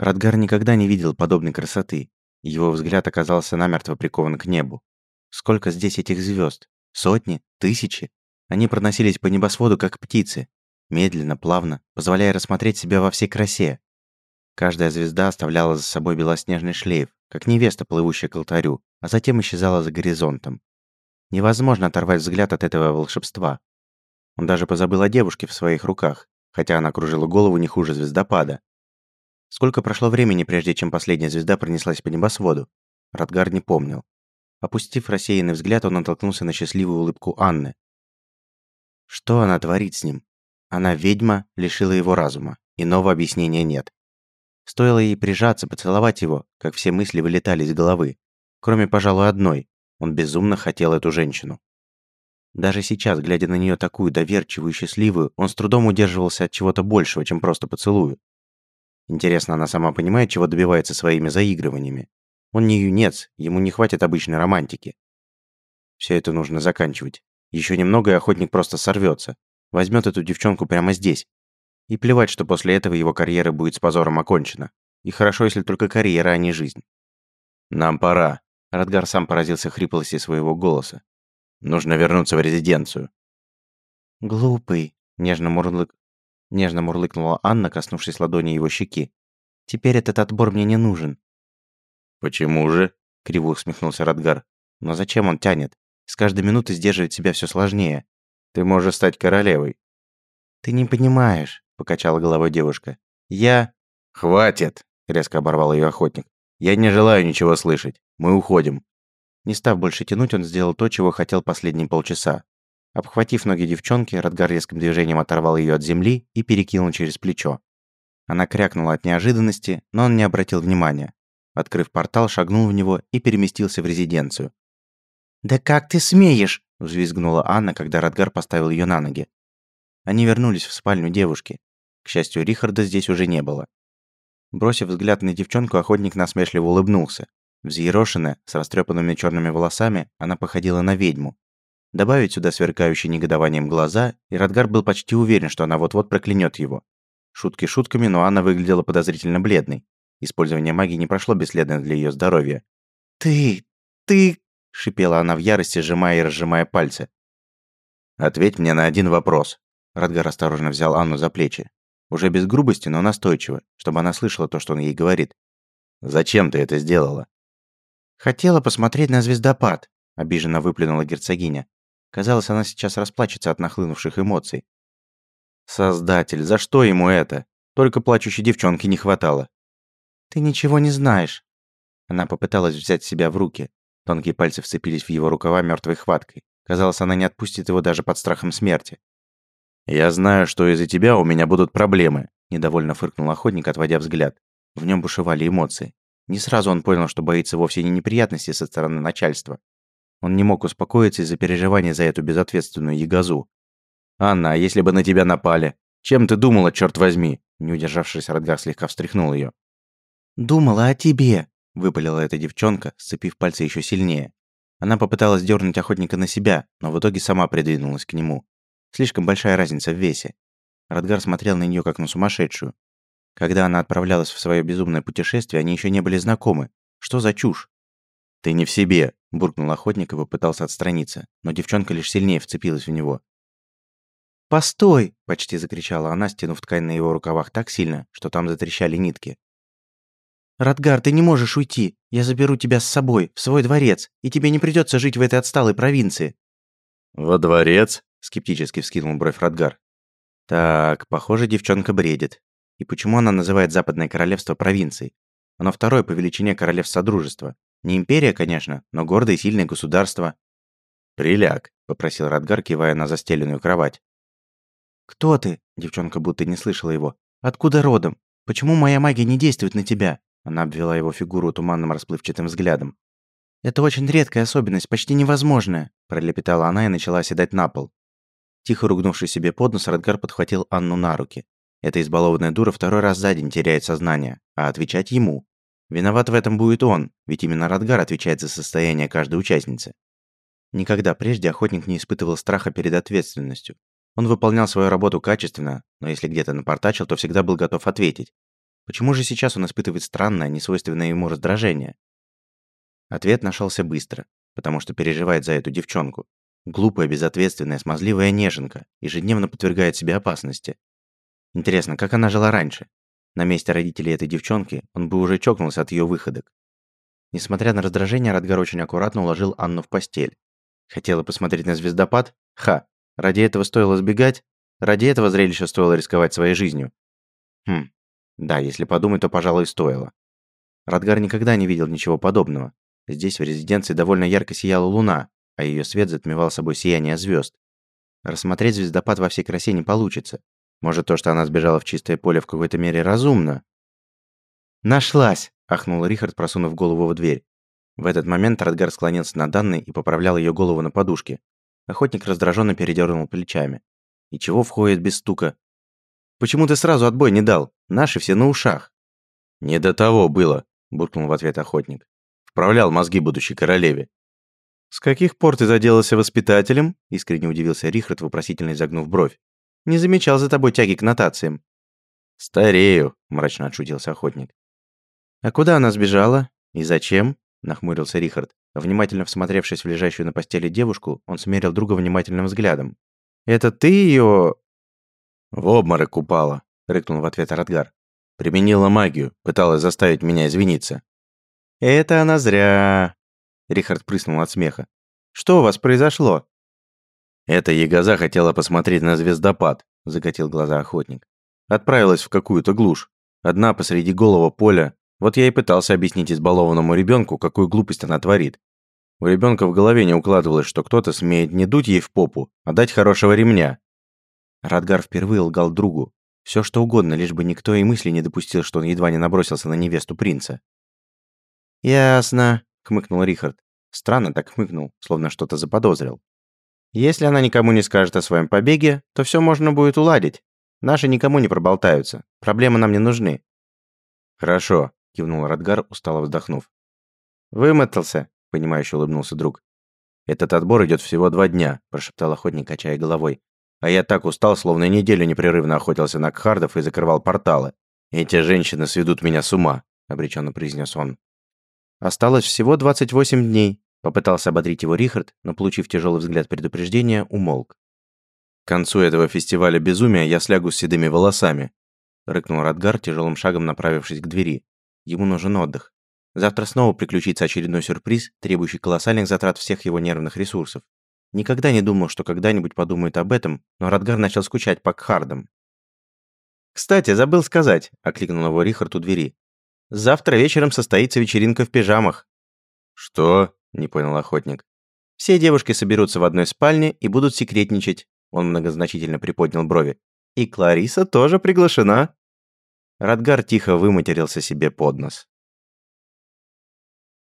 Радгар никогда не видел подобной красоты. Его взгляд оказался намертво прикован к небу. Сколько здесь этих звезд? Сотни? Тысячи? Они проносились по небосводу, как птицы. Медленно, плавно, позволяя рассмотреть себя во всей красе. Каждая звезда оставляла за собой белоснежный шлейф, как невеста, плывущая к алтарю, а затем исчезала за горизонтом. Невозможно оторвать взгляд от этого волшебства. Он даже позабыл о девушке в своих руках, хотя она кружила голову не хуже звездопада. Сколько прошло времени, прежде чем последняя звезда пронеслась по небосводу? Радгар не помнил. Опустив рассеянный взгляд, он натолкнулся на счастливую улыбку Анны. Что она творит с ним? Она ведьма, лишила его разума. Иного объяснения нет. Стоило ей прижаться, поцеловать его, как все мысли вылетали из головы. Кроме, пожалуй, одной. Он безумно хотел эту женщину. Даже сейчас, глядя на нее такую доверчивую и счастливую, он с трудом удерживался от чего-то большего, чем просто поцелую. Интересно, она сама понимает, чего добивается своими заигрываниями. Он не юнец, ему не хватит обычной романтики. Все это нужно заканчивать. Еще немного, и охотник просто сорвется. Возьмет эту девчонку прямо здесь. И плевать, что после этого его карьера будет с позором окончена. И хорошо, если только карьера, а не жизнь. «Нам пора», — Радгар сам поразился хриплости своего голоса. «Нужно вернуться в резиденцию». «Глупый», — нежно, мурлык... нежно мурлыкнула Анна, коснувшись ладони его щеки. «Теперь этот отбор мне не нужен. «Почему же?» — криво усмехнулся Радгар. «Но зачем он тянет? С каждой минутой сдерживать себя все сложнее. Ты можешь стать королевой». «Ты не понимаешь», — покачала головой девушка. «Я...» «Хватит!» — резко оборвал ее охотник. «Я не желаю ничего слышать. Мы уходим». Не став больше тянуть, он сделал то, чего хотел последние полчаса. Обхватив ноги девчонки, Радгар резким движением оторвал ее от земли и перекинул через плечо. Она крякнула от неожиданности, но он не обратил внимания. Открыв портал, шагнул в него и переместился в резиденцию. «Да как ты смеешь?» – взвизгнула Анна, когда Радгар поставил ее на ноги. Они вернулись в спальню девушки. К счастью, Рихарда здесь уже не было. Бросив взгляд на девчонку, охотник насмешливо улыбнулся. Взъерошенная, с растрепанными черными волосами, она походила на ведьму. Добавить сюда сверкающие негодованием глаза, и Радгар был почти уверен, что она вот-вот проклянет его. Шутки шутками, но Анна выглядела подозрительно бледной. Использование магии не прошло бесследно для ее здоровья. «Ты... ты...» — шипела она в ярости, сжимая и разжимая пальцы. «Ответь мне на один вопрос». Радгар осторожно взял Анну за плечи. Уже без грубости, но настойчиво, чтобы она слышала то, что он ей говорит. «Зачем ты это сделала?» «Хотела посмотреть на звездопад», — обиженно выплюнула герцогиня. Казалось, она сейчас расплачется от нахлынувших эмоций. «Создатель, за что ему это? Только плачущей девчонки не хватало. «Ты ничего не знаешь». Она попыталась взять себя в руки. Тонкие пальцы вцепились в его рукава мертвой хваткой. Казалось, она не отпустит его даже под страхом смерти. «Я знаю, что из-за тебя у меня будут проблемы», – недовольно фыркнул охотник, отводя взгляд. В нем бушевали эмоции. Не сразу он понял, что боится вовсе не неприятностей со стороны начальства. Он не мог успокоиться из-за переживаний за эту безответственную ягозу. «Анна, а если бы на тебя напали? Чем ты думала, черт возьми?» Не удержавшись, Радгар слегка встряхнул ее. «Думала о тебе», — выпалила эта девчонка, сцепив пальцы еще сильнее. Она попыталась дернуть охотника на себя, но в итоге сама придвинулась к нему. Слишком большая разница в весе. Радгар смотрел на нее как на сумасшедшую. Когда она отправлялась в свое безумное путешествие, они еще не были знакомы. Что за чушь? «Ты не в себе», – буркнул охотник и попытался отстраниться, но девчонка лишь сильнее вцепилась в него. «Постой!» – почти закричала она, стянув ткань на его рукавах так сильно, что там затрещали нитки. «Радгар, ты не можешь уйти. Я заберу тебя с собой, в свой дворец, и тебе не придется жить в этой отсталой провинции». «Во дворец?» – скептически вскинул бровь Радгар. «Так, похоже, девчонка бредит. И почему она называет Западное Королевство провинцией? Оно второе по величине королевств Содружества. Не империя, конечно, но гордое и сильное государство». «Приляг», – попросил Радгар, кивая на застеленную кровать. «Кто ты?» – девчонка будто не слышала его. «Откуда родом? Почему моя магия не действует на тебя?» Она обвела его фигуру туманным расплывчатым взглядом. «Это очень редкая особенность, почти невозможная», – пролепетала она и начала оседать на пол. Тихо ругнувшись себе под нос, Радгар подхватил Анну на руки. Эта избалованная дура второй раз за день теряет сознание, а отвечать ему. Виноват в этом будет он, ведь именно Радгар отвечает за состояние каждой участницы. Никогда прежде охотник не испытывал страха перед ответственностью. Он выполнял свою работу качественно, но если где-то напортачил, то всегда был готов ответить. Почему же сейчас он испытывает странное, несвойственное ему раздражение? Ответ нашелся быстро, потому что переживает за эту девчонку. Глупая, безответственная, смазливая неженка, ежедневно подвергает себе опасности. Интересно, как она жила раньше? На месте родителей этой девчонки он бы уже чокнулся от ее выходок. Несмотря на раздражение, Радгар очень аккуратно уложил Анну в постель. Хотела посмотреть на звездопад? Ха! Ради этого стоило сбегать? Ради этого зрелища стоило рисковать своей жизнью? Хм, да, если подумать, то, пожалуй, стоило. Радгар никогда не видел ничего подобного. Здесь, в резиденции, довольно ярко сияла луна, а ее свет затмевал собой сияние звезд. Рассмотреть звездопад во всей красе не получится. Может, то, что она сбежала в чистое поле в какой-то мере разумно? «Нашлась!» – ахнул Рихард, просунув голову в дверь. В этот момент Радгар склонился над Анной и поправлял ее голову на подушке. Охотник раздраженно передернул плечами. «И чего входит без стука? Почему ты сразу отбой не дал? Наши все на ушах». «Не до того было», – буркнул в ответ охотник. «Вправлял мозги будущей королеве». «С каких пор ты заделался воспитателем?» – искренне удивился Рихард, вопросительно изогнув бровь. «Не замечал за тобой тяги к нотациям». «Старею», – мрачно отшутился охотник. «А куда она сбежала? И зачем?» – нахмурился Рихард. Внимательно всмотревшись в лежащую на постели девушку, он смерил друга внимательным взглядом. «Это ты ее «В обморок упала», — рыкнул в ответ Радгар. «Применила магию, пыталась заставить меня извиниться». «Это она зря...» Рихард прыснул от смеха. «Что у вас произошло?» «Эта ягоза хотела посмотреть на звездопад», — закатил глаза охотник. «Отправилась в какую-то глушь. Одна посреди голого поля. Вот я и пытался объяснить избалованному ребенку, какую глупость она творит. У ребенка в голове не укладывалось, что кто-то смеет не дуть ей в попу, а дать хорошего ремня. Радгар впервые лгал другу. Все что угодно, лишь бы никто и мысли не допустил, что он едва не набросился на невесту принца. «Ясно», — хмыкнул Рихард. Странно так хмыкнул, словно что-то заподозрил. «Если она никому не скажет о своем побеге, то все можно будет уладить. Наши никому не проболтаются. Проблемы нам не нужны». «Хорошо», — кивнул Радгар, устало вздохнув. «Вымотался», — понимающе улыбнулся друг. «Этот отбор идет всего два дня», – прошептал охотник, качая головой. А я так устал, словно неделю непрерывно охотился на кхардов и закрывал порталы. Эти женщины сведут меня с ума, обреченно произнес он. Осталось всего 28 дней, попытался ободрить его Рихард, но получив тяжелый взгляд предупреждения, умолк. К концу этого фестиваля безумия я слягу с седыми волосами, рыкнул Радгар, тяжелым шагом направившись к двери. Ему нужен отдых. Завтра снова приключится очередной сюрприз, требующий колоссальных затрат всех его нервных ресурсов. Никогда не думал, что когда-нибудь подумает об этом, но Радгар начал скучать по Кхардам. «Кстати, забыл сказать», – окликнул его Рихард у двери. «Завтра вечером состоится вечеринка в пижамах». «Что?» – не понял охотник. «Все девушки соберутся в одной спальне и будут секретничать», – он многозначительно приподнял брови. «И Клариса тоже приглашена». Радгар тихо выматерился себе под нос.